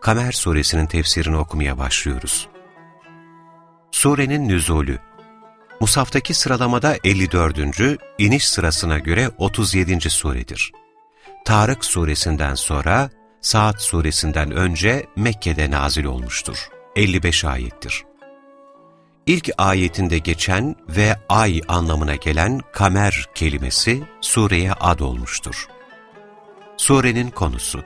Kamer suresinin tefsirini okumaya başlıyoruz. Surenin nüzulü Musaftaki sıralamada 54. iniş sırasına göre 37. suredir. Tarık suresinden sonra Saat suresinden önce Mekke'de nazil olmuştur. 55 ayettir. İlk ayetinde geçen ve ay anlamına gelen kamer kelimesi sureye ad olmuştur. Surenin konusu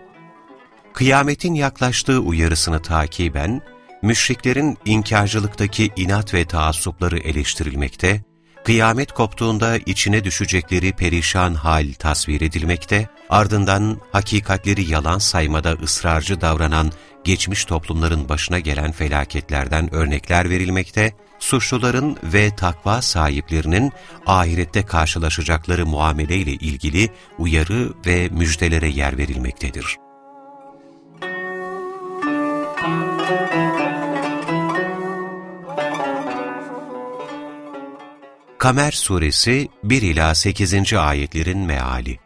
Kıyametin yaklaştığı uyarısını takiben, müşriklerin inkarcılıktaki inat ve taassupları eleştirilmekte, kıyamet koptuğunda içine düşecekleri perişan hal tasvir edilmekte, ardından hakikatleri yalan saymada ısrarcı davranan geçmiş toplumların başına gelen felaketlerden örnekler verilmekte, suçluların ve takva sahiplerinin ahirette karşılaşacakları muameleyle ilgili uyarı ve müjdelere yer verilmektedir. Kamer Suresi 1 ila 8. ayetlerin meali.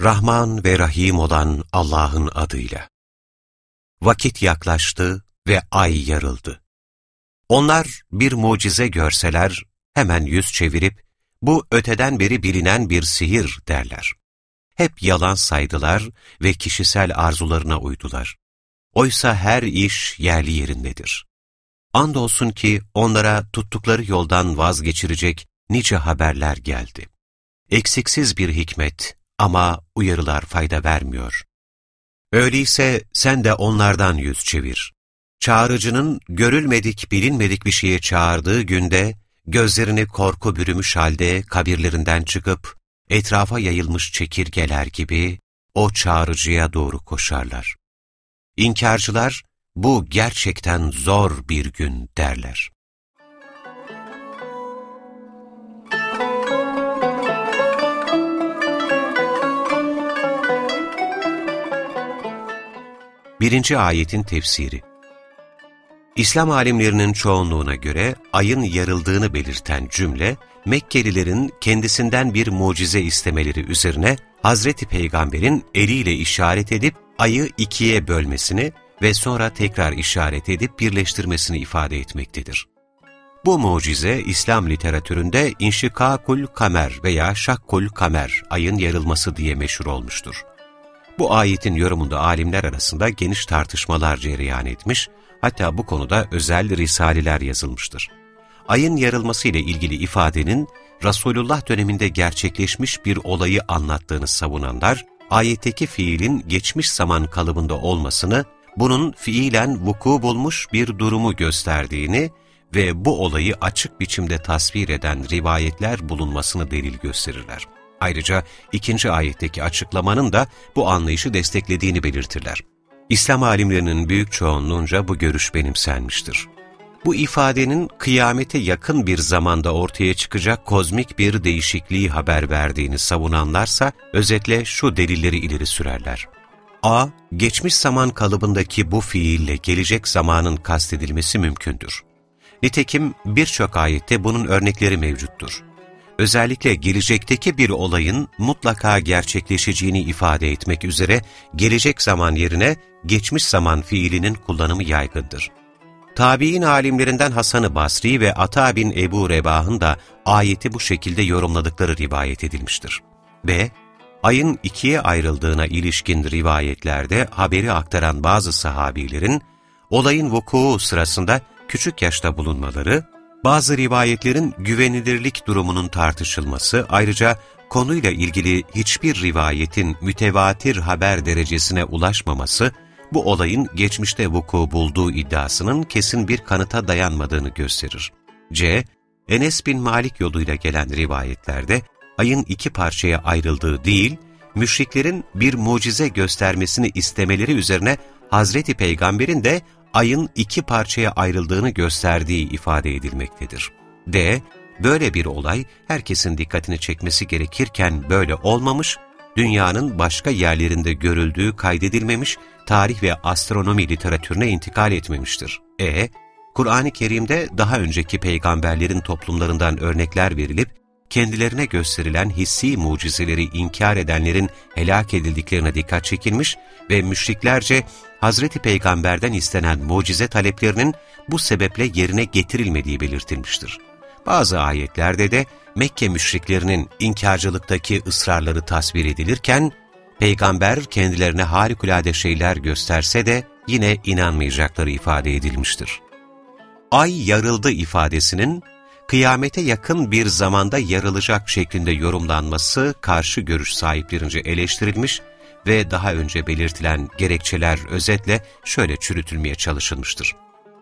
Rahman ve Rahim olan Allah'ın adıyla. Vakit yaklaştı ve ay yarıldı. Onlar bir mucize görseler hemen yüz çevirip bu öteden beri bilinen bir sihir derler. Hep yalan saydılar ve kişisel arzularına uydular. Oysa her iş yerli yerindedir. Andolsun ki onlara tuttukları yoldan vazgeçirecek nice haberler geldi. Eksiksiz bir hikmet ama uyarılar fayda vermiyor. Öyleyse sen de onlardan yüz çevir. Çağrıcının görülmedik bilinmedik bir şeye çağırdığı günde gözlerini korku bürümüş halde kabirlerinden çıkıp etrafa yayılmış çekirgeler gibi o çağrıcıya doğru koşarlar. İnkarcılar bu gerçekten zor bir gün derler. Birinci ayetin tefsiri İslam alimlerinin çoğunluğuna göre ayın yarıldığını belirten cümle, Mekkelilerin kendisinden bir mucize istemeleri üzerine Hazreti Peygamber'in eliyle işaret edip ayı ikiye bölmesini ve sonra tekrar işaret edip birleştirmesini ifade etmektedir. Bu mucize İslam literatüründe inşikakul kamer veya şakkul kamer, ayın yarılması diye meşhur olmuştur. Bu ayetin yorumunda alimler arasında geniş tartışmalar cereyan etmiş, hatta bu konuda özel risaleler yazılmıştır. Ayın yarılması ile ilgili ifadenin Resulullah döneminde gerçekleşmiş bir olayı anlattığını savunanlar, ayetteki fiilin geçmiş zaman kalıbında olmasını bunun fiilen vuku bulmuş bir durumu gösterdiğini ve bu olayı açık biçimde tasvir eden rivayetler bulunmasını delil gösterirler. Ayrıca ikinci ayetteki açıklamanın da bu anlayışı desteklediğini belirtirler. İslam alimlerinin büyük çoğunluğunca bu görüş benimsenmiştir. Bu ifadenin kıyamete yakın bir zamanda ortaya çıkacak kozmik bir değişikliği haber verdiğini savunanlarsa özetle şu delilleri ileri sürerler. A. Geçmiş zaman kalıbındaki bu fiille gelecek zamanın kastedilmesi mümkündür. Nitekim birçok ayette bunun örnekleri mevcuttur. Özellikle gelecekteki bir olayın mutlaka gerçekleşeceğini ifade etmek üzere gelecek zaman yerine geçmiş zaman fiilinin kullanımı yaygındır. Tabi'in alimlerinden Hasan-ı Basri ve Ata bin Ebu Rebah'ın da ayeti bu şekilde yorumladıkları rivayet edilmiştir. B ayın ikiye ayrıldığına ilişkin rivayetlerde haberi aktaran bazı sahabilerin, olayın vuku sırasında küçük yaşta bulunmaları, bazı rivayetlerin güvenilirlik durumunun tartışılması, ayrıca konuyla ilgili hiçbir rivayetin mütevatir haber derecesine ulaşmaması, bu olayın geçmişte vuku bulduğu iddiasının kesin bir kanıta dayanmadığını gösterir. C. Enes bin Malik yoluyla gelen rivayetlerde, ayın iki parçaya ayrıldığı değil, müşriklerin bir mucize göstermesini istemeleri üzerine Hazreti Peygamber'in de ayın iki parçaya ayrıldığını gösterdiği ifade edilmektedir. D. Böyle bir olay herkesin dikkatini çekmesi gerekirken böyle olmamış, dünyanın başka yerlerinde görüldüğü kaydedilmemiş, tarih ve astronomi literatürüne intikal etmemiştir. E. Kur'an-ı Kerim'de daha önceki peygamberlerin toplumlarından örnekler verilip, kendilerine gösterilen hissi mucizeleri inkar edenlerin helak edildiklerine dikkat çekilmiş ve müşriklerce Hazreti Peygamber'den istenen mucize taleplerinin bu sebeple yerine getirilmediği belirtilmiştir. Bazı ayetlerde de Mekke müşriklerinin inkarcılıktaki ısrarları tasvir edilirken, Peygamber kendilerine harikulade şeyler gösterse de yine inanmayacakları ifade edilmiştir. Ay yarıldı ifadesinin, kıyamete yakın bir zamanda yarılacak şeklinde yorumlanması karşı görüş sahiplerince eleştirilmiş ve daha önce belirtilen gerekçeler özetle şöyle çürütülmeye çalışılmıştır.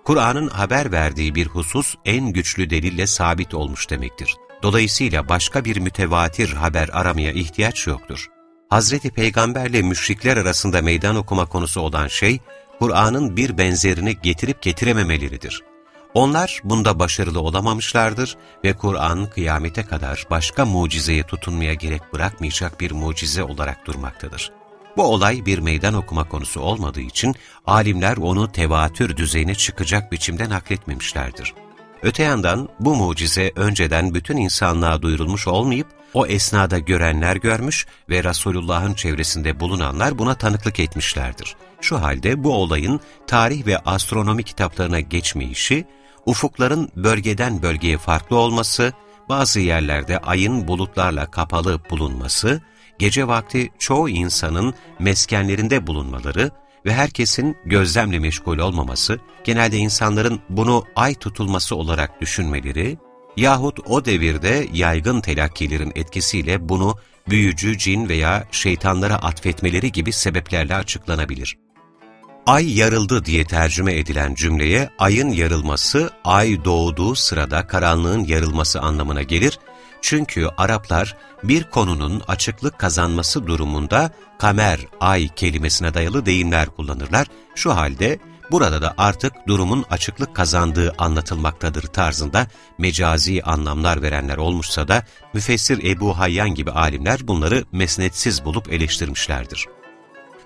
Kur'an'ın haber verdiği bir husus en güçlü delille sabit olmuş demektir. Dolayısıyla başka bir mütevatir haber aramaya ihtiyaç yoktur. Hazreti Peygamberle müşrikler arasında meydan okuma konusu olan şey, Kur'an'ın bir benzerini getirip getirememeleridir. Onlar bunda başarılı olamamışlardır ve Kur'an kıyamete kadar başka mucizeye tutunmaya gerek bırakmayacak bir mucize olarak durmaktadır. Bu olay bir meydan okuma konusu olmadığı için alimler onu tevatür düzeyine çıkacak biçimde nakletmemişlerdir. Öte yandan bu mucize önceden bütün insanlığa duyurulmuş olmayıp o esnada görenler görmüş ve Resulullah'ın çevresinde bulunanlar buna tanıklık etmişlerdir. Şu halde bu olayın tarih ve astronomi kitaplarına geçmeyişi, ufukların bölgeden bölgeye farklı olması, bazı yerlerde ayın bulutlarla kapalı bulunması, gece vakti çoğu insanın meskenlerinde bulunmaları ve herkesin gözlemle meşgul olmaması, genelde insanların bunu ay tutulması olarak düşünmeleri yahut o devirde yaygın telakkilerin etkisiyle bunu büyücü, cin veya şeytanlara atfetmeleri gibi sebeplerle açıklanabilir. Ay yarıldı diye tercüme edilen cümleye ayın yarılması, ay doğduğu sırada karanlığın yarılması anlamına gelir çünkü Araplar bir konunun açıklık kazanması durumunda kamer, ay kelimesine dayalı deyimler kullanırlar. Şu halde burada da artık durumun açıklık kazandığı anlatılmaktadır tarzında mecazi anlamlar verenler olmuşsa da müfessir Ebu Hayyan gibi alimler bunları mesnetsiz bulup eleştirmişlerdir.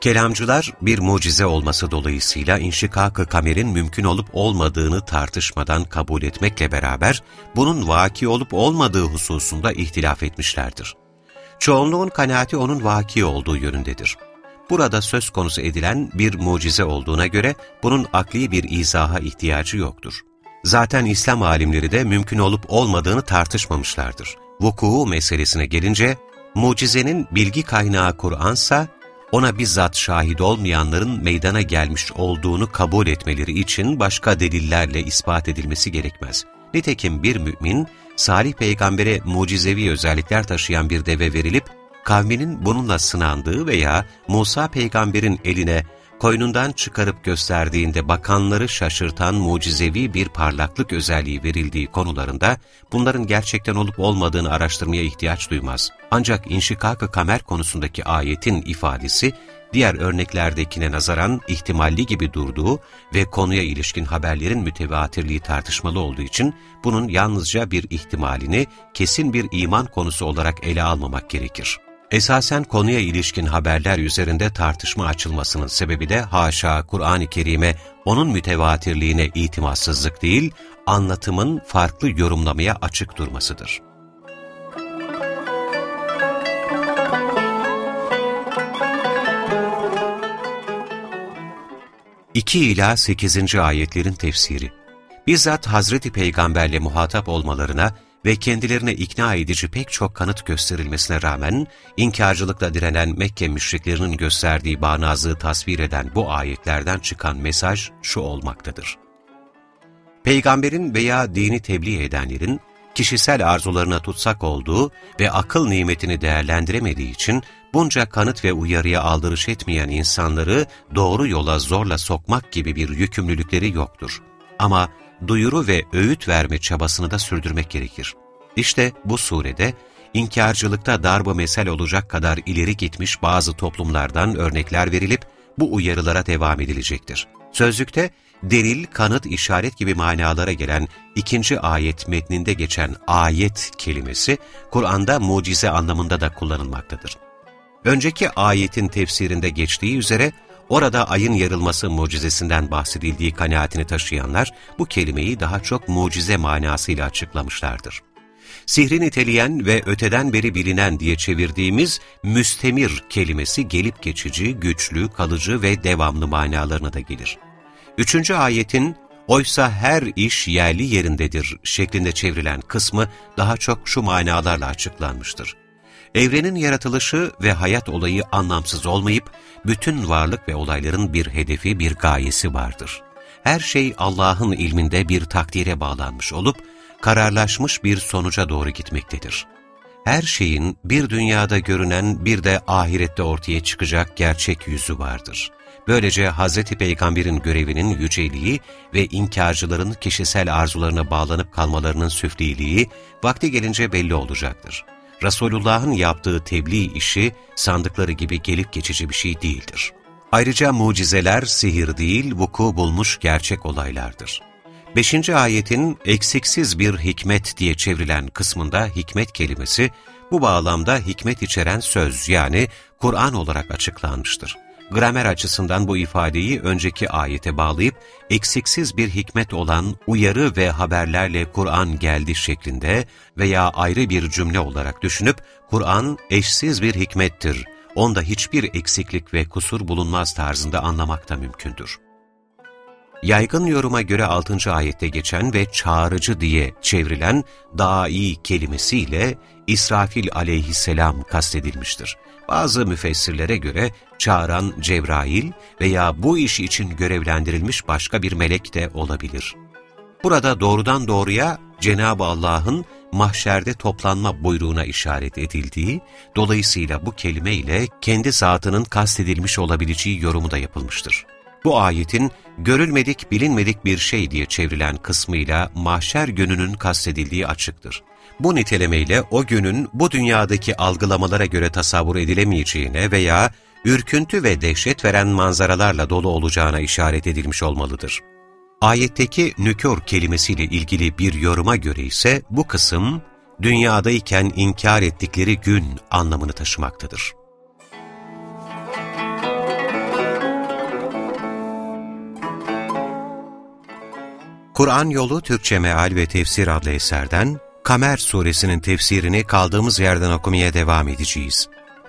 Kelamcılar bir mucize olması dolayısıyla inşikak-ı kamerin mümkün olup olmadığını tartışmadan kabul etmekle beraber bunun vaki olup olmadığı hususunda ihtilaf etmişlerdir. Çoğunluğun kanaati onun vaki olduğu yönündedir. Burada söz konusu edilen bir mucize olduğuna göre bunun akli bir izaha ihtiyacı yoktur. Zaten İslam alimleri de mümkün olup olmadığını tartışmamışlardır. Vuku meselesine gelince, mucizenin bilgi kaynağı Kur'ansa, ona bizzat şahit olmayanların meydana gelmiş olduğunu kabul etmeleri için başka delillerle ispat edilmesi gerekmez. Nitekim bir mümin, Salih peygambere mucizevi özellikler taşıyan bir deve verilip, kavminin bununla sınandığı veya Musa peygamberin eline koynundan çıkarıp gösterdiğinde bakanları şaşırtan mucizevi bir parlaklık özelliği verildiği konularında bunların gerçekten olup olmadığını araştırmaya ihtiyaç duymaz. Ancak inşikak-ı kamer konusundaki ayetin ifadesi diğer örneklerdekine nazaran ihtimalli gibi durduğu ve konuya ilişkin haberlerin mütevatirliği tartışmalı olduğu için bunun yalnızca bir ihtimalini kesin bir iman konusu olarak ele almamak gerekir. Esasen konuya ilişkin haberler üzerinde tartışma açılmasının sebebi de haşa Kur'an-ı Kerim'e onun mütevatirliğine itimatsızlık değil, anlatımın farklı yorumlamaya açık durmasıdır. İki ila 8. ayetlerin tefsiri Bizzat Hazreti Peygamberle muhatap olmalarına ve kendilerine ikna edici pek çok kanıt gösterilmesine rağmen, inkarcılıkla direnen Mekke müşriklerinin gösterdiği bağnazlığı tasvir eden bu ayetlerden çıkan mesaj şu olmaktadır. Peygamberin veya dini tebliğ edenlerin, kişisel arzularına tutsak olduğu ve akıl nimetini değerlendiremediği için bunca kanıt ve uyarıya aldırış etmeyen insanları doğru yola zorla sokmak gibi bir yükümlülükleri yoktur. Ama duyuru ve öğüt verme çabasını da sürdürmek gerekir. İşte bu surede inkarcılıkta darba mesel olacak kadar ileri gitmiş bazı toplumlardan örnekler verilip bu uyarılara devam edilecektir. Sözlükte delil, kanıt, işaret gibi manalara gelen ikinci ayet metninde geçen ayet kelimesi Kur'an'da mucize anlamında da kullanılmaktadır. Önceki ayetin tefsirinde geçtiği üzere orada ayın yarılması mucizesinden bahsedildiği kanaatini taşıyanlar bu kelimeyi daha çok mucize manasıyla açıklamışlardır. Sihri niteleyen ve öteden beri bilinen diye çevirdiğimiz müstemir kelimesi gelip geçici, güçlü, kalıcı ve devamlı manalarına da gelir. Üçüncü ayetin oysa her iş yerli yerindedir şeklinde çevrilen kısmı daha çok şu manalarla açıklanmıştır. Evrenin yaratılışı ve hayat olayı anlamsız olmayıp, bütün varlık ve olayların bir hedefi, bir gayesi vardır. Her şey Allah'ın ilminde bir takdire bağlanmış olup, kararlaşmış bir sonuca doğru gitmektedir. Her şeyin bir dünyada görünen bir de ahirette ortaya çıkacak gerçek yüzü vardır. Böylece Hz. Peygamber'in görevinin yüceliği ve inkarcıların kişisel arzularına bağlanıp kalmalarının süfliliği vakti gelince belli olacaktır. Resulullah'ın yaptığı tebliğ işi sandıkları gibi gelip geçici bir şey değildir. Ayrıca mucizeler sihir değil, vuku bulmuş gerçek olaylardır. Beşinci ayetin eksiksiz bir hikmet diye çevrilen kısmında hikmet kelimesi, bu bağlamda hikmet içeren söz yani Kur'an olarak açıklanmıştır. Gramer açısından bu ifadeyi önceki ayete bağlayıp, eksiksiz bir hikmet olan uyarı ve haberlerle Kur'an geldi şeklinde veya ayrı bir cümle olarak düşünüp, Kur'an eşsiz bir hikmettir, onda hiçbir eksiklik ve kusur bulunmaz tarzında anlamak da mümkündür. Yaygın yoruma göre 6. ayette geçen ve çağrıcı diye çevrilen dai kelimesiyle İsrafil aleyhisselam kastedilmiştir. Bazı müfessirlere göre çağıran Cebrail veya bu iş için görevlendirilmiş başka bir melek de olabilir. Burada doğrudan doğruya Cenab-ı Allah'ın mahşerde toplanma buyruğuna işaret edildiği, dolayısıyla bu kelime ile kendi zatının kastedilmiş olabileceği yorumu da yapılmıştır. Bu ayetin görülmedik bilinmedik bir şey diye çevrilen kısmıyla mahşer gününün kastedildiği açıktır. Bu nitelemeyle o günün bu dünyadaki algılamalara göre tasavvur edilemeyeceğine veya ürküntü ve dehşet veren manzaralarla dolu olacağına işaret edilmiş olmalıdır. Ayetteki nükür kelimesiyle ilgili bir yoruma göre ise bu kısım, dünyadayken inkar ettikleri gün anlamını taşımaktadır. Kur'an Yolu Türkçe Meal ve Tefsir adlı eserden Kamer suresinin tefsirini kaldığımız yerden okumaya devam edeceğiz.